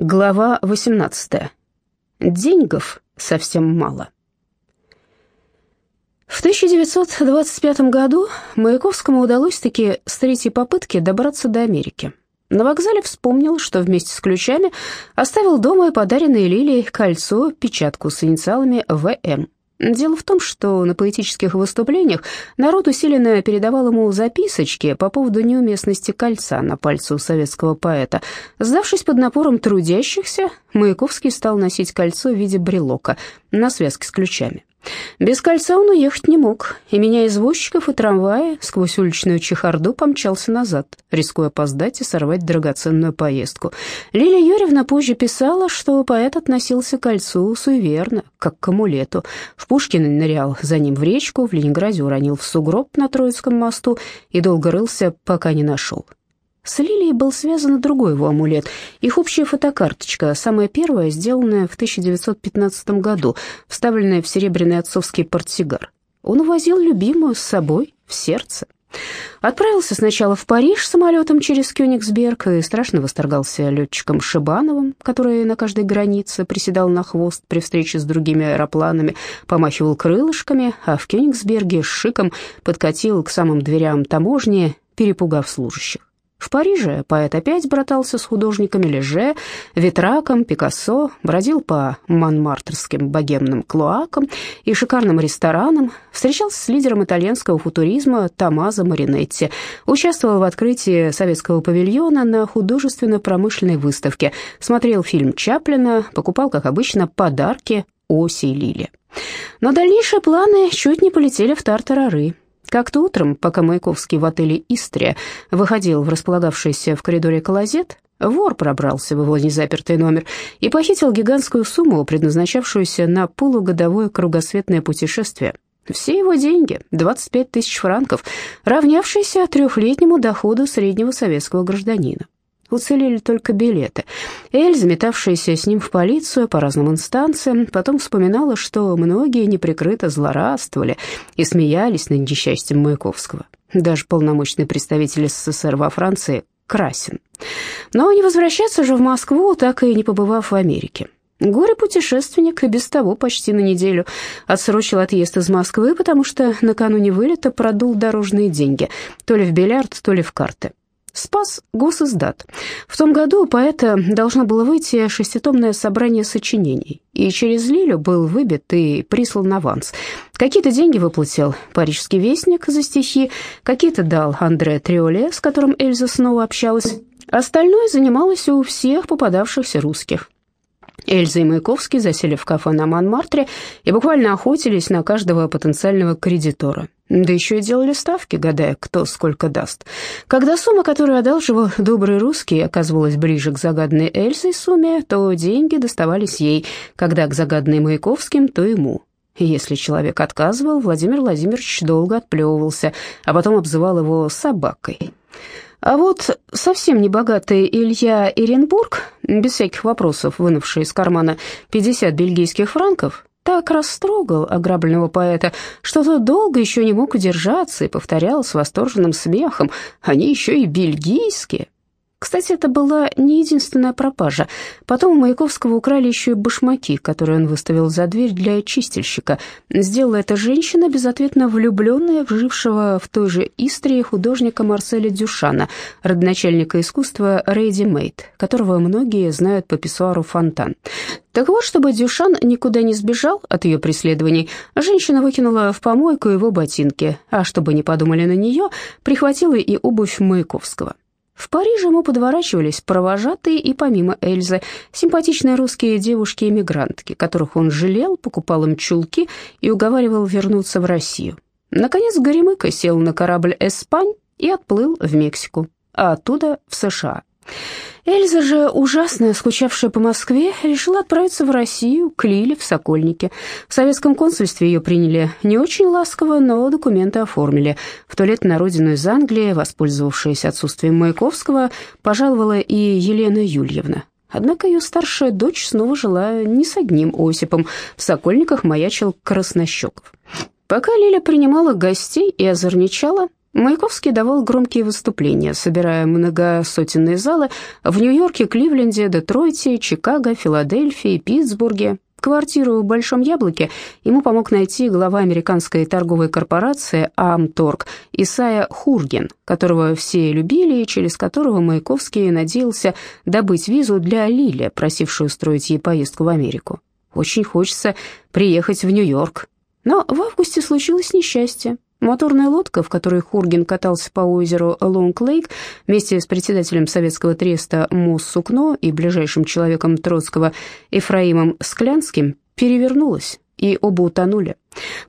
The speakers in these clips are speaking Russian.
Глава 18. Деньгов совсем мало. В 1925 году Маяковскому удалось таки с третьей попытки добраться до Америки. На вокзале вспомнил, что вместе с ключами оставил дома подаренное Лилией кольцо, печатку с инициалами ВМ. Дело в том, что на поэтических выступлениях народ усиленно передавал ему записочки по поводу неуместности кольца на пальце у советского поэта. Сдавшись под напором трудящихся, Маяковский стал носить кольцо в виде брелока на связке с ключами. Без кольца он уехать не мог, и, меня извозчиков и трамвая, сквозь уличную чехарду помчался назад, рискуя опоздать и сорвать драгоценную поездку. Лилия Юрьевна позже писала, что поэт относился к кольцу суеверно, как к амулету. В Пушкино нырял за ним в речку, в Ленинграде уронил в сугроб на Троицком мосту и долго рылся, пока не нашел. С Лилией был связан другой его амулет, их общая фотокарточка, самая первая, сделанная в 1915 году, вставленная в серебряный отцовский портсигар. Он увозил любимую с собой в сердце. Отправился сначала в Париж самолетом через Кёнигсберг и страшно восторгался летчиком Шибановым, который на каждой границе приседал на хвост при встрече с другими аэропланами, помахивал крылышками, а в Кёнигсберге с шиком подкатил к самым дверям таможни, перепугав служащих. В Париже поэт опять братался с художниками Леже, Ветраком, Пикассо, бродил по манмартерским богемным клоакам и шикарным ресторанам, встречался с лидером итальянского футуризма Томазо Маринетти, участвовал в открытии советского павильона на художественно-промышленной выставке, смотрел фильм Чаплина, покупал, как обычно, подарки Оси Лили. Но дальнейшие планы чуть не полетели в тартарары. Как-то утром, пока Маяковский в отеле «Истрия» выходил в располагавшийся в коридоре клозет, вор пробрался в его незапертый номер и похитил гигантскую сумму, предназначавшуюся на полугодовое кругосветное путешествие. Все его деньги, 25 тысяч франков, равнявшиеся трехлетнему доходу среднего советского гражданина. Уцелели только билеты. Эль, заметавшаяся с ним в полицию по разным инстанциям, потом вспоминала, что многие неприкрыто злорадствовали и смеялись над несчастьем Маяковского. Даже полномочный представитель СССР во Франции Красин. Но не возвращаться же в Москву, так и не побывав в Америке. Горе-путешественник и без того почти на неделю отсрочил отъезд из Москвы, потому что накануне вылета продул дорожные деньги, то ли в бильярд, то ли в карты. Спас госиздат. В том году у поэта должно было выйти шеститомное собрание сочинений, и через Лилю был выбит и прислан аванс. Какие-то деньги выплатил «Парижский вестник» за стихи, какие-то дал Андре Триоле, с которым Эльза снова общалась. Остальное занималось у всех попадавшихся русских. Эльза и Маяковский засели в кафе на Монмартре и буквально охотились на каждого потенциального кредитора. Да еще и делали ставки, гадая, кто сколько даст. Когда сумма, которую одалживал добрый русский, оказывалась ближе к загаданной Эльзой сумме, то деньги доставались ей, когда к загаданной Маяковским, то ему. Если человек отказывал, Владимир Владимирович долго отплевывался, а потом обзывал его собакой. А вот совсем небогатый Илья Иренбург, без всяких вопросов вынувший из кармана 50 бельгийских франков, так растрогал ограбленного поэта, что тот долго еще не мог удержаться и повторял с восторженным смехом, «Они еще и бельгийские». Кстати, это была не единственная пропажа. Потом у Маяковского украли еще и башмаки, которые он выставил за дверь для чистильщика. Сделала это женщина, безответно влюбленная в жившего в той же Истрии художника Марселя Дюшана, родоначальника искусства Рейди Мейт, которого многие знают по писсуару «Фонтан». Так вот, чтобы Дюшан никуда не сбежал от ее преследований, женщина выкинула в помойку его ботинки, а чтобы не подумали на нее, прихватила и обувь Маяковского. В Париже ему подворачивались провожатые и помимо Эльзы симпатичные русские девушки-эмигрантки, которых он жалел, покупал им чулки и уговаривал вернуться в Россию. Наконец Горемыка сел на корабль «Эспань» и отплыл в Мексику, а оттуда в США. Эльза же, ужасно скучавшая по Москве, решила отправиться в Россию, к Лиле, в Сокольнике. В советском консульстве ее приняли не очень ласково, но документы оформили. В туалет на родину из Англии, воспользовавшись отсутствием Маяковского, пожаловала и Елена Юльевна. Однако ее старшая дочь снова жила не с одним Осипом. В Сокольниках маячил Краснощеков. Пока Лиля принимала гостей и озорничала, Маяковский давал громкие выступления, собирая многосотенные залы в Нью-Йорке, Кливленде, Детройте, Чикаго, Филадельфии, Питтсбурге. Квартиру в Большом Яблоке ему помог найти глава американской торговой корпорации «Амторг» Исайя Хурген, которого все любили и через которого Маяковский надеялся добыть визу для Лили, просившую устроить ей поездку в Америку. Очень хочется приехать в Нью-Йорк. Но в августе случилось несчастье. Моторная лодка, в которой Хургин катался по озеру Лонг-Лейк вместе с председателем советского треста Мосс Сукно и ближайшим человеком Троцкого Ефраимом Склянским, перевернулась, и оба утонули.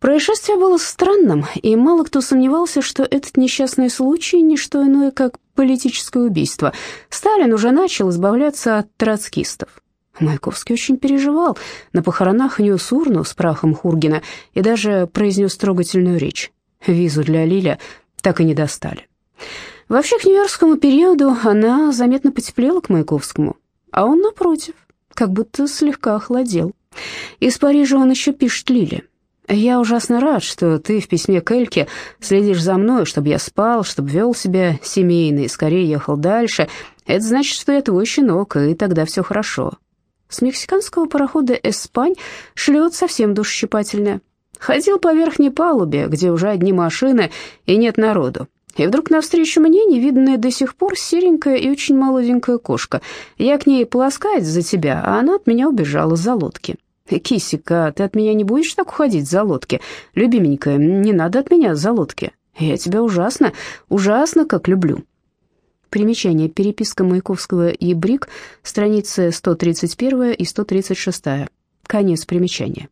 Происшествие было странным, и мало кто сомневался, что этот несчастный случай – не что иное, как политическое убийство. Сталин уже начал избавляться от троцкистов. Маяковский очень переживал. На похоронах нес урну с прахом Хургина и даже произнес трогательную речь. Визу для Лиля так и не достали. Вообще, к нью-йоркскому периоду она заметно потеплела к Маяковскому, а он, напротив, как будто слегка охладел. Из Парижа он еще пишет Лиле. «Я ужасно рад, что ты в письме к Эльке следишь за мной, чтобы я спал, чтобы вел себя семейно и скорее ехал дальше. Это значит, что я твой щенок, и тогда все хорошо». С мексиканского парохода «Эспань» шлет совсем душещипательное. Ходил по верхней палубе, где уже одни машины и нет народу. И вдруг навстречу мне невиданная до сих пор серенькая и очень молоденькая кошка. Я к ней полоскать за тебя, а она от меня убежала за лодки. «Кисика, ты от меня не будешь так уходить за лодки? Любименькая, не надо от меня за лодки. Я тебя ужасно, ужасно как люблю». Примечание. Переписка Маяковского и Брик, страницы 131 и 136. Конец примечания.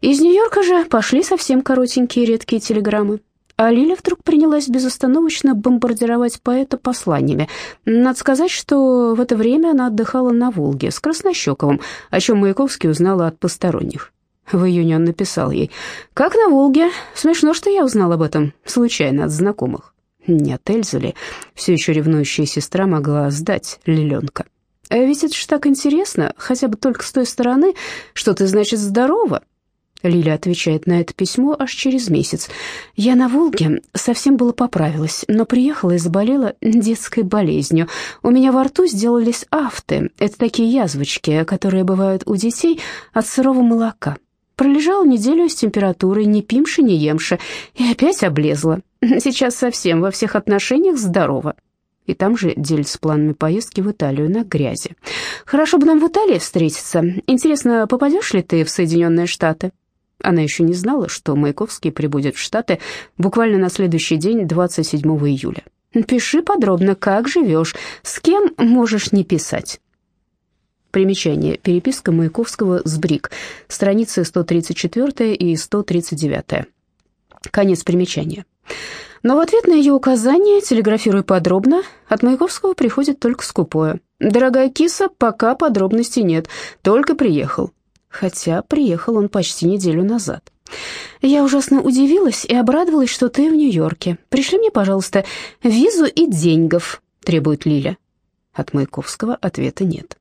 Из Нью-Йорка же пошли совсем коротенькие редкие телеграммы. А Лиля вдруг принялась безостановочно бомбардировать поэта посланиями. Надо сказать, что в это время она отдыхала на Волге с Краснощековым, о чем Маяковский узнала от посторонних. В июне он написал ей, «Как на Волге? Смешно, что я узнал об этом случайно от знакомых». Нет, Эльза ли, все еще ревнующая сестра, могла сдать Лиленка. А ведь это ж так интересно, хотя бы только с той стороны, что ты, значит, здорова, Лиля отвечает на это письмо аж через месяц. «Я на Волге совсем было поправилась, но приехала и заболела детской болезнью. У меня во рту сделались афты. Это такие язвочки, которые бывают у детей от сырого молока. Пролежала неделю с температурой, не пимши, не емши, и опять облезла. Сейчас совсем во всех отношениях здорова». И там же делится планами поездки в Италию на грязи. «Хорошо бы нам в Италии встретиться. Интересно, попадешь ли ты в Соединенные Штаты?» Она еще не знала, что Маяковский прибудет в Штаты буквально на следующий день, 27 июля. «Пиши подробно, как живешь, с кем можешь не писать». Примечание. Переписка Маяковского с Брик. Страницы 134 и 139. Конец примечания. Но в ответ на ее указание, телеграфируя подробно, от Маяковского приходит только скупое. «Дорогая киса, пока подробностей нет, только приехал хотя приехал он почти неделю назад. Я ужасно удивилась и обрадовалась, что ты в Нью-Йорке. Пришли мне, пожалуйста, визу и деньгов, требует Лиля. От Маяковского ответа нет.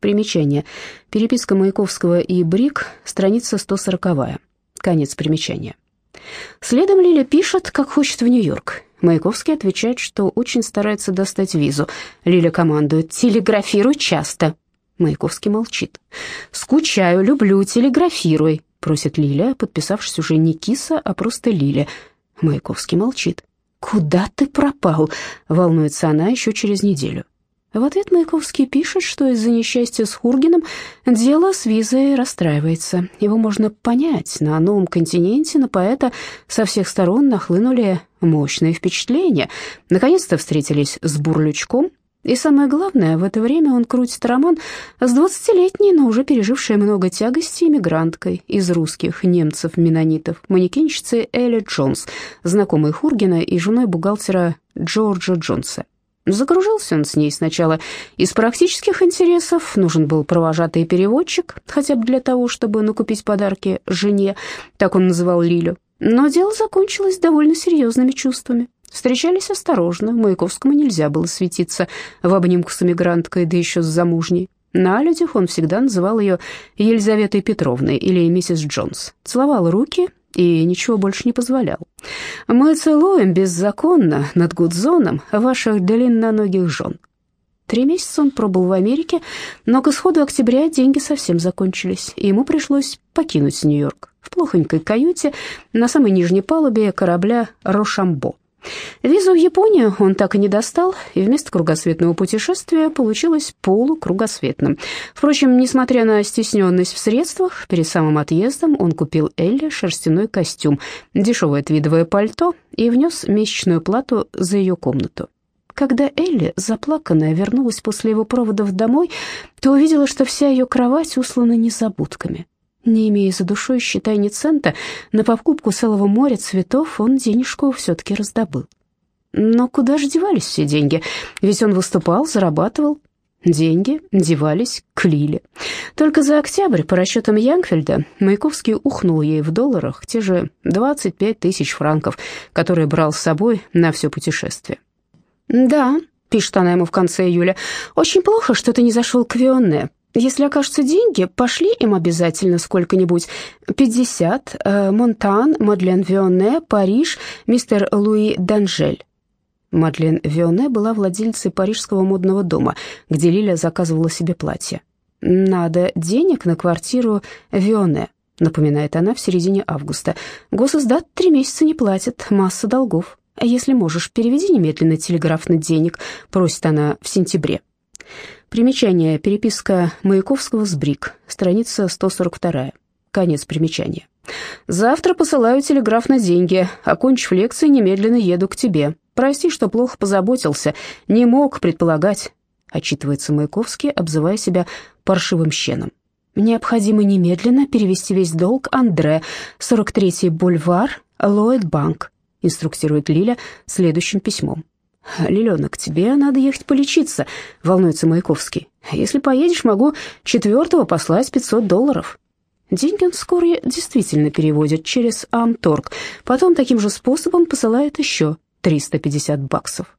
Примечание. Переписка Маяковского и Брик, страница 140. Конец примечания. Следом Лиля пишет, как хочет в Нью-Йорк. Маяковский отвечает, что очень старается достать визу. Лиля командует «Телеграфируй часто». Маяковский молчит. «Скучаю, люблю, телеграфируй», — просит Лиля, подписавшись уже не киса, а просто Лиля. Маяковский молчит. «Куда ты пропал?» — волнуется она еще через неделю. В ответ Маяковский пишет, что из-за несчастья с Хургином дело с визой расстраивается. Его можно понять. На новом континенте на поэта со всех сторон нахлынули мощные впечатления. Наконец-то встретились с Бурлючком, и самое главное, в это время он крутит роман с двадцатилетней, но уже пережившей много тягостей иммигранткой из русских немцев-менонитов, манекенщицей Элли Джонс, знакомой Хургина и женой бухгалтера Джорджа Джонса. Загружался он с ней сначала из практических интересов, нужен был провожатый переводчик, хотя бы для того, чтобы накупить подарки жене, так он называл Лилю. Но дело закончилось довольно серьезными чувствами. Встречались осторожно, Маяковскому нельзя было светиться в обнимку с эмигранткой, да еще с замужней. На людях он всегда называл ее Елизаветой Петровной или миссис Джонс. Целовал руки и ничего больше не позволял. Мы целуем беззаконно над Гудзоном ваших длинноногих жен. Три месяца он пробыл в Америке, но к исходу октября деньги совсем закончились, и ему пришлось покинуть Нью-Йорк в плохонькой каюте на самой нижней палубе корабля «Рошамбо». Визу в Японию он так и не достал, и вместо кругосветного путешествия получилось полукругосветным. Впрочем, несмотря на стесненность в средствах, перед самым отъездом он купил Элли шерстяной костюм, дешевое твидовое пальто и внес месячную плату за ее комнату. Когда Элли, заплаканная, вернулась после его проводов домой, то увидела, что вся ее кровать услана незабудками. Не имея за душой, считай, ни цента, на покупку целого моря цветов он денежку все-таки раздобыл. Но куда же девались все деньги? Ведь он выступал, зарабатывал. Деньги девались к Лиле. Только за октябрь, по расчетам Янгфельда, Маяковский ухнул ей в долларах те же 25 тысяч франков, которые брал с собой на все путешествие. «Да», — пишет она ему в конце июля, — «очень плохо, что ты не зашел к Вионне. Если окажутся деньги, пошли им обязательно сколько-нибудь. 50, э, Монтан, Мадлен Вионне, Париж, мистер Луи Данжель. Мадлен Вионне была владельцей парижского модного дома, где Лиля заказывала себе платье. «Надо денег на квартиру Вионне», — напоминает она в середине августа. «Госиздат три месяца не платит, масса долгов. Если можешь, переведи немедленно телеграфный денег», — просит она в сентябре. Примечание. Переписка Маяковского с Брик. Страница 142. Конец примечания. «Завтра посылаю телеграф на деньги. Окончив лекции, немедленно еду к тебе. Прости, что плохо позаботился. Не мог предполагать», — отчитывается Маяковский, обзывая себя паршивым щеном. «Необходимо немедленно перевести весь долг Андре, 43-й бульвар, Ллойд Банк», — инструктирует Лиля следующим письмом. «Лиленок, тебе надо ехать полечиться», — волнуется Маяковский. «Если поедешь, могу четвертого послать 500 долларов». Деньги он вскоре действительно переводит через Амторг, потом таким же способом посылает еще 350 баксов.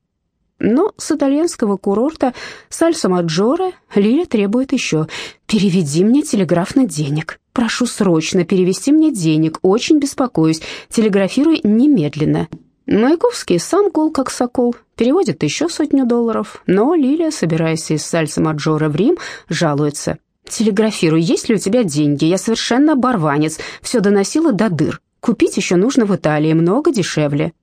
Но с итальянского курорта Сальсо-Маджоре Лиля требует еще «Переведи мне телеграфно денег. Прошу срочно перевести мне денег. Очень беспокоюсь. Телеграфируй немедленно». Маяковский сам гол как сокол, переводит еще сотню долларов, но Лилия, собираясь из Сальса-Маджора в Рим, жалуется. «Телеграфируй, есть ли у тебя деньги? Я совершенно оборванец, все доносила до дыр. Купить еще нужно в Италии, много дешевле».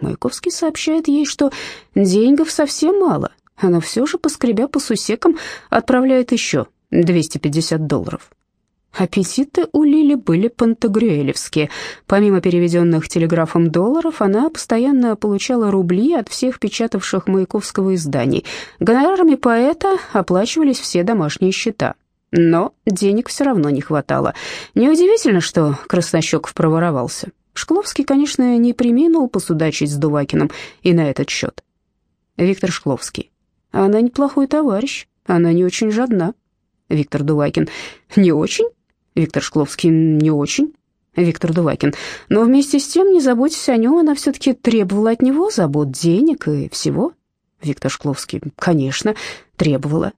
Маяковский сообщает ей, что денег совсем мало, но все же, поскребя по сусекам, отправляет еще 250 долларов. Аппетиты у Лили были пантагрюэлевские. Помимо переведенных телеграфом долларов, она постоянно получала рубли от всех печатавших Маяковского изданий. Гонорарами поэта оплачивались все домашние счета. Но денег все равно не хватало. Неудивительно, что Краснощеков проворовался. Шкловский, конечно, не приминул посудачить с Дувакиным и на этот счет. Виктор Шкловский. Она неплохой товарищ, она не очень жадна. Виктор Дувакин. Не очень? Виктор Шкловский не очень. Виктор Дувакин. Но вместе с тем, не заботясь о нем, она все-таки требовала от него забот, денег и всего. Виктор Шкловский. Конечно, требовала.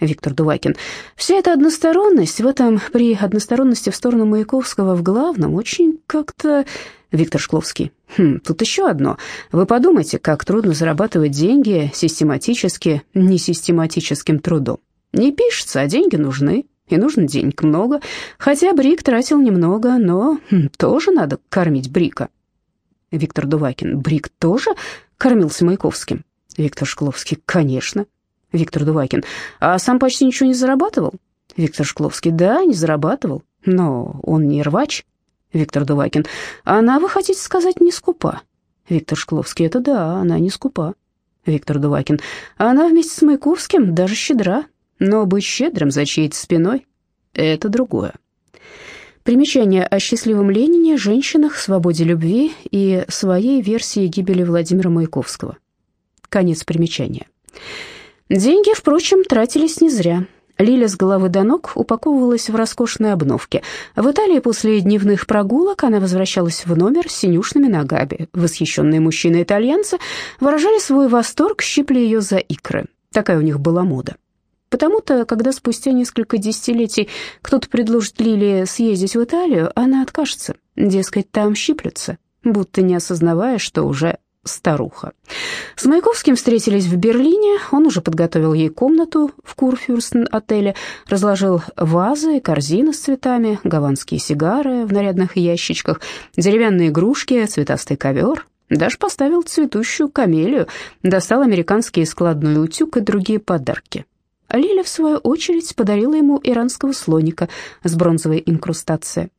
Виктор Дувакин. Вся эта односторонность, в этом при односторонности в сторону Маяковского в главном очень как-то... Виктор Шкловский. Хм, тут еще одно. Вы подумайте, как трудно зарабатывать деньги систематически, несистематическим трудом. Не пишется, а деньги нужны и нужно денег много. Хотя Брик тратил немного, но хм, тоже надо кормить Брика. Виктор Дувакин. Брик тоже кормился Маяковским? Виктор Шкловский. Конечно. Виктор Дувакин. А сам почти ничего не зарабатывал? Виктор Шкловский. Да, не зарабатывал, но он не рвач. Виктор Дувакин. Она, вы хотите сказать, не скупа? Виктор Шкловский. Это да, она не скупа. Виктор Дувакин. Она вместе с Маяковским даже щедра. Но быть щедрым за чьей-то спиной — это другое. Примечание о счастливом Ленине, женщинах, свободе любви и своей версии гибели Владимира Маяковского. Конец примечания. Деньги, впрочем, тратились не зря. Лиля с головы до ног упаковывалась в роскошной обновке. В Италии после дневных прогулок она возвращалась в номер с синюшными ногами. Восхищенные мужчины-итальянцы выражали свой восторг, щипли ее за икры. Такая у них была мода. Потому-то, когда спустя несколько десятилетий кто-то предложит Лилии съездить в Италию, она откажется. Дескать, там щиплются, будто не осознавая, что уже старуха. С Маяковским встретились в Берлине, он уже подготовил ей комнату в Курфюрстен-отеле, разложил вазы, корзины с цветами, гаванские сигары в нарядных ящичках, деревянные игрушки, цветастый ковер, даже поставил цветущую камелию, достал американский складной утюг и другие подарки. Лиля, в свою очередь, подарила ему иранского слоника с бронзовой инкрустацией.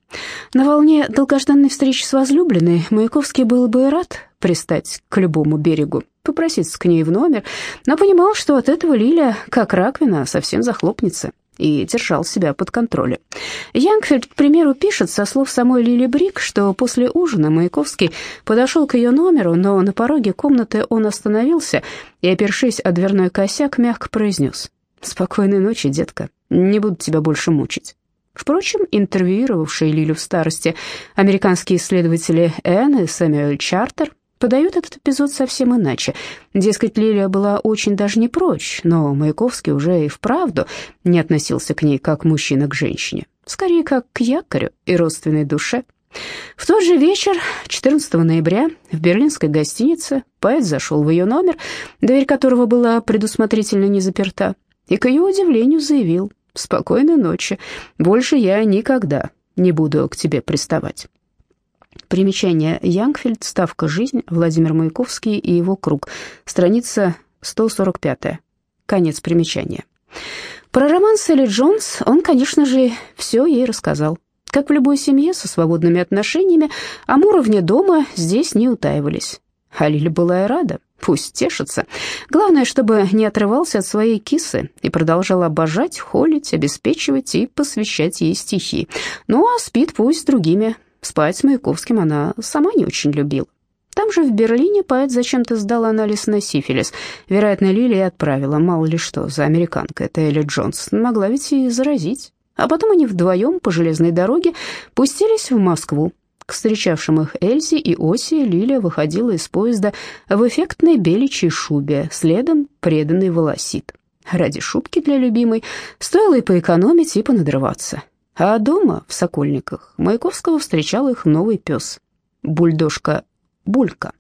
На волне долгожданной встречи с возлюбленной Маяковский был бы рад пристать к любому берегу, попроситься к ней в номер, но понимал, что от этого Лиля, как раковина, совсем захлопнется и держал себя под контролем. Янгфельд, к примеру, пишет со слов самой Лили Брик, что после ужина Маяковский подошел к ее номеру, но на пороге комнаты он остановился и, опершись о дверной косяк, мягко произнес «Спокойной ночи, детка, не буду тебя больше мучить». Впрочем, интервьюировавшие Лилю в старости американские исследователи Энн и Сэмюэль Чартер подают этот эпизод совсем иначе. Дескать, Лилия была очень даже не прочь, но Маяковский уже и вправду не относился к ней как мужчина к женщине, скорее как к якорю и родственной душе. В тот же вечер, 14 ноября, в берлинской гостинице поэт зашел в ее номер, дверь которого была предусмотрительно не заперта, и, к ее удивлению, заявил «Спокойной ночи, больше я никогда не буду к тебе приставать». Примечание Янгфельд, ставка «Жизнь», Владимир Маяковский и его круг, страница 145. Конец примечания. Про роман Селли Джонс он, конечно же, все ей рассказал. Как в любой семье со свободными отношениями, Амура вне дома здесь не утаивались. А Лиля была и рада, пусть тешится. Главное, чтобы не отрывался от своей кисы и продолжал обожать, холить, обеспечивать и посвящать ей стихи. Ну, а спит пусть с другими Спать с Маяковским она сама не очень любила. Там же в Берлине поэт зачем-то сдал анализ на сифилис. Вероятно, Лилия отправила, мало ли что, за американкой. Это Элли Джонс. Могла ведь и заразить. А потом они вдвоем по железной дороге пустились в Москву. К встречавшим их Эльзе и Оси Лилия выходила из поезда в эффектной беличьей шубе, следом преданный волосит. Ради шубки для любимой стоило и поэкономить, и понадрываться. А дома, в Сокольниках, Маяковского встречал их новый пес, бульдожка Булька.